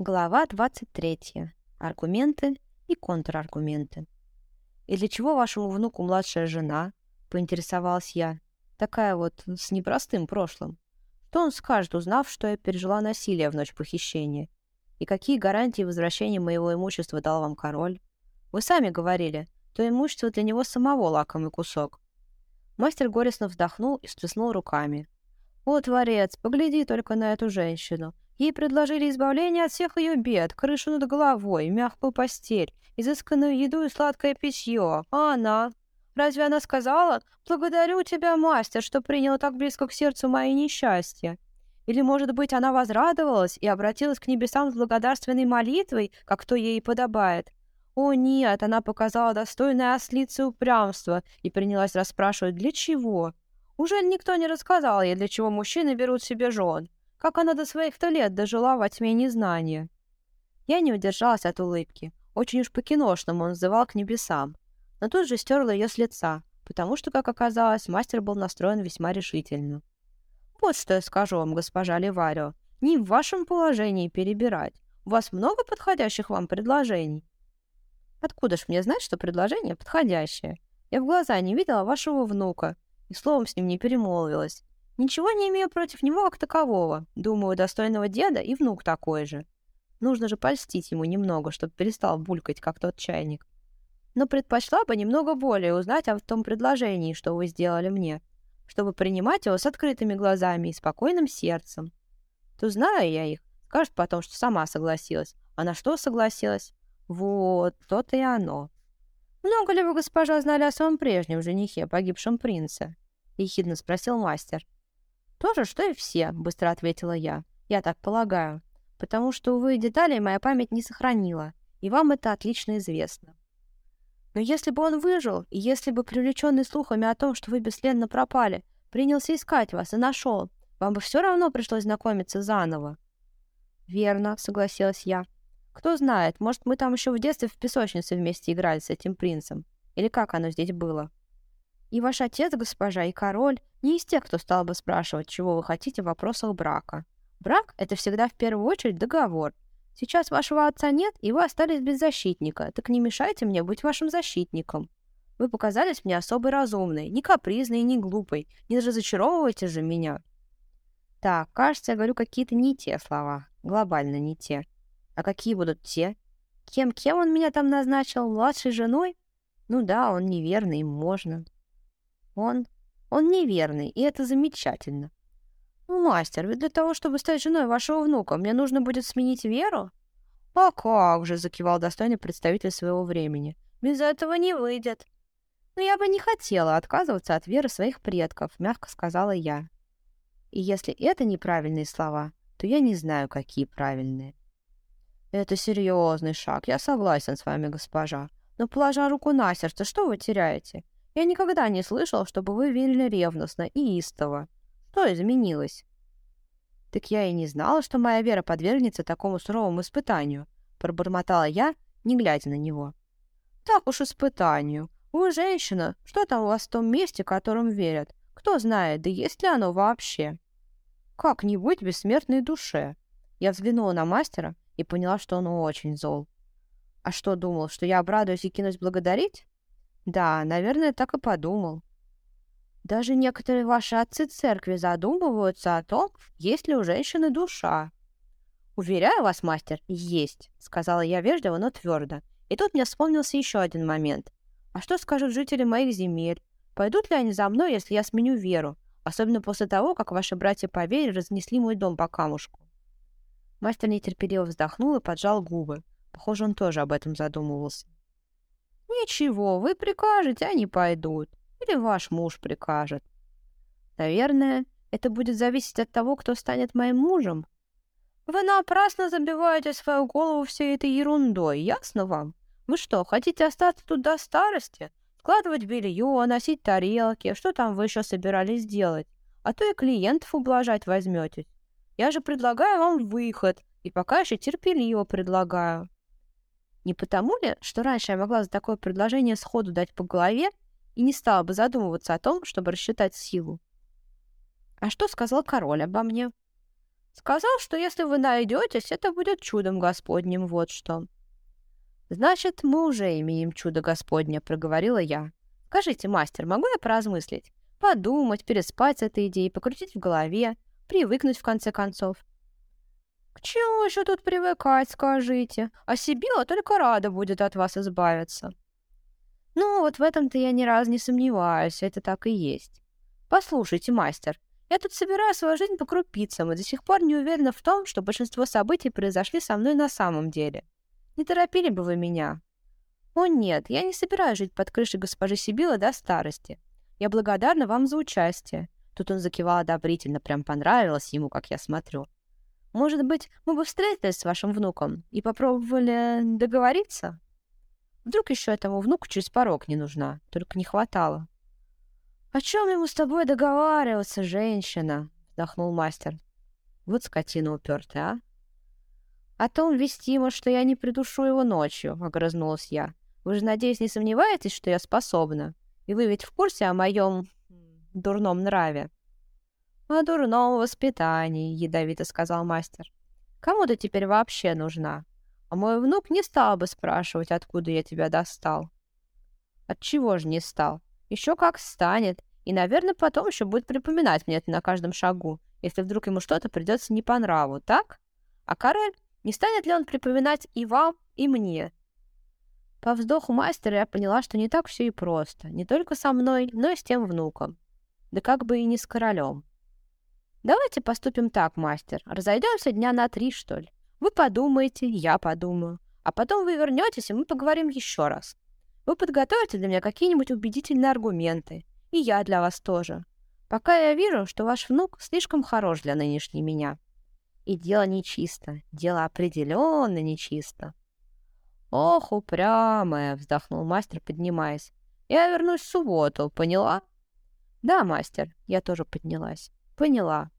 Глава 23. Аргументы и контраргументы. «И для чего вашему внуку младшая жена?» — поинтересовалась я. Такая вот с непростым прошлым. Что он скажет, узнав, что я пережила насилие в ночь похищения? И какие гарантии возвращения моего имущества дал вам король? Вы сами говорили, то имущество для него самого лакомый кусок. Мастер горестно вздохнул и всплеснул руками. «О, Творец, погляди только на эту женщину. Ей предложили избавление от всех ее бед, крышу над головой, мягкую постель, изысканную еду и сладкое питье. А она? Разве она сказала «Благодарю тебя, мастер, что принял так близко к сердцу мои несчастья»? Или, может быть, она возрадовалась и обратилась к небесам с благодарственной молитвой, как то ей подобает? О нет, она показала достойное ослице упрямство и принялась расспрашивать, для чего? Уже никто не рассказал ей, для чего мужчины берут себе жен. Как она до своих-то лет дожила во тьме незнания? Я не удержалась от улыбки. Очень уж по-киношному он взывал к небесам. Но тут же стерла ее с лица, потому что, как оказалось, мастер был настроен весьма решительно. «Вот что я скажу вам, госпожа Ливарио. Не в вашем положении перебирать. У вас много подходящих вам предложений?» «Откуда ж мне знать, что предложение подходящее? Я в глаза не видела вашего внука и словом с ним не перемолвилась. Ничего не имею против него как такового. Думаю, достойного деда и внук такой же. Нужно же польстить ему немного, чтобы перестал булькать, как тот чайник. Но предпочла бы немного более узнать о том предложении, что вы сделали мне, чтобы принимать его с открытыми глазами и спокойным сердцем. То знаю я их. Скажет потом, что сама согласилась. А на что согласилась? Вот, то-то и оно. Много ли вы, госпожа, знали о своем прежнем женихе, погибшем принце? Ехидно спросил мастер. «То же, что и все», — быстро ответила я. «Я так полагаю. Потому что, увы, деталей моя память не сохранила, и вам это отлично известно. Но если бы он выжил, и если бы, привлеченный слухами о том, что вы бесследно пропали, принялся искать вас и нашел, вам бы все равно пришлось знакомиться заново». «Верно», — согласилась я. «Кто знает, может, мы там еще в детстве в песочнице вместе играли с этим принцем. Или как оно здесь было?» И ваш отец, госпожа, и король не из тех, кто стал бы спрашивать, чего вы хотите в вопросах брака. Брак — это всегда в первую очередь договор. Сейчас вашего отца нет, и вы остались без защитника, так не мешайте мне быть вашим защитником. Вы показались мне особой разумной, не капризной и не глупой. Не разочаровывайте же меня. Так, кажется, я говорю какие-то не те слова. Глобально не те. А какие будут те? Кем-кем он меня там назначил? Младшей женой? Ну да, он неверный, можно. Он... он неверный, и это замечательно. Ну, мастер, ведь для того, чтобы стать женой вашего внука, мне нужно будет сменить веру? А как же, закивал достойный представитель своего времени. Без этого не выйдет. Но я бы не хотела отказываться от веры своих предков, мягко сказала я. И если это неправильные слова, то я не знаю, какие правильные. Это серьезный шаг, я согласен с вами, госпожа. Но, положа руку на сердце, что вы теряете? Я никогда не слышал, чтобы вы верили ревностно и истово. Что изменилось? Так я и не знала, что моя вера подвергнется такому суровому испытанию, пробормотала я, не глядя на него. Так уж испытанию. Вы женщина, что там у вас в том месте, которым верят? Кто знает, да есть ли оно вообще? Как-нибудь бессмертной душе. Я взглянула на мастера и поняла, что он очень зол. А что думал, что я обрадуюсь и кинусь благодарить? Да, наверное, так и подумал. Даже некоторые ваши отцы церкви задумываются о том, есть ли у женщины душа. «Уверяю вас, мастер, есть», — сказала я вежливо, но твердо. И тут мне вспомнился еще один момент. А что скажут жители моих земель? Пойдут ли они за мной, если я сменю веру? Особенно после того, как ваши братья по вере разнесли мой дом по камушку. Мастер нетерпеливо вздохнул и поджал губы. Похоже, он тоже об этом задумывался. Ничего, вы прикажете, они пойдут. Или ваш муж прикажет. Наверное, это будет зависеть от того, кто станет моим мужем. Вы напрасно забиваете свою голову всей этой ерундой, ясно вам? Вы что, хотите остаться тут до старости? Складывать белье, носить тарелки, что там вы еще собирались делать? А то и клиентов ублажать возьметесь. Я же предлагаю вам выход, и пока еще терпеливо предлагаю. Не потому ли, что раньше я могла за такое предложение сходу дать по голове и не стала бы задумываться о том, чтобы рассчитать силу? А что сказал король обо мне? Сказал, что если вы найдетесь, это будет чудом Господним, вот что. Значит, мы уже имеем чудо Господне, проговорила я. Скажите, мастер, могу я поразмыслить? Подумать, переспать с этой идеей, покрутить в голове, привыкнуть в конце концов. К чему еще тут привыкать, скажите? А Сибила только рада будет от вас избавиться. Ну, вот в этом-то я ни разу не сомневаюсь, это так и есть. Послушайте, мастер, я тут собираю свою жизнь по крупицам и до сих пор не уверена в том, что большинство событий произошли со мной на самом деле. Не торопили бы вы меня? О нет, я не собираюсь жить под крышей госпожи Сибила до старости. Я благодарна вам за участие. Тут он закивал одобрительно, прям понравилось ему, как я смотрю. Может быть, мы бы встретились с вашим внуком и попробовали договориться? Вдруг еще этому внуку через порог не нужна, только не хватало. «О чем ему с тобой договариваться, женщина?» — вздохнул мастер. «Вот скотина упертая, а!» «О том вестимо, что я не придушу его ночью», — огрызнулась я. «Вы же, надеюсь, не сомневаетесь, что я способна? И вы ведь в курсе о моем дурном нраве?» «О дурном воспитании», — ядовито сказал мастер. «Кому ты теперь вообще нужна? А мой внук не стал бы спрашивать, откуда я тебя достал». «Отчего же не стал? Еще как станет. И, наверное, потом еще будет припоминать мне это на каждом шагу, если вдруг ему что-то придется не по нраву, так? А Карель, не станет ли он припоминать и вам, и мне?» По вздоху мастера я поняла, что не так все и просто. Не только со мной, но и с тем внуком. Да как бы и не с королем. Давайте поступим так, мастер. Разойдемся дня на три, что ли. Вы подумаете, я подумаю. А потом вы вернетесь, и мы поговорим еще раз. Вы подготовите для меня какие-нибудь убедительные аргументы. И я для вас тоже. Пока я вижу, что ваш внук слишком хорош для нынешней меня. И дело нечисто. Дело определенно нечисто. Ох, упрямая, вздохнул мастер, поднимаясь. Я вернусь в субботу, поняла? Да, мастер, я тоже поднялась. Поняла.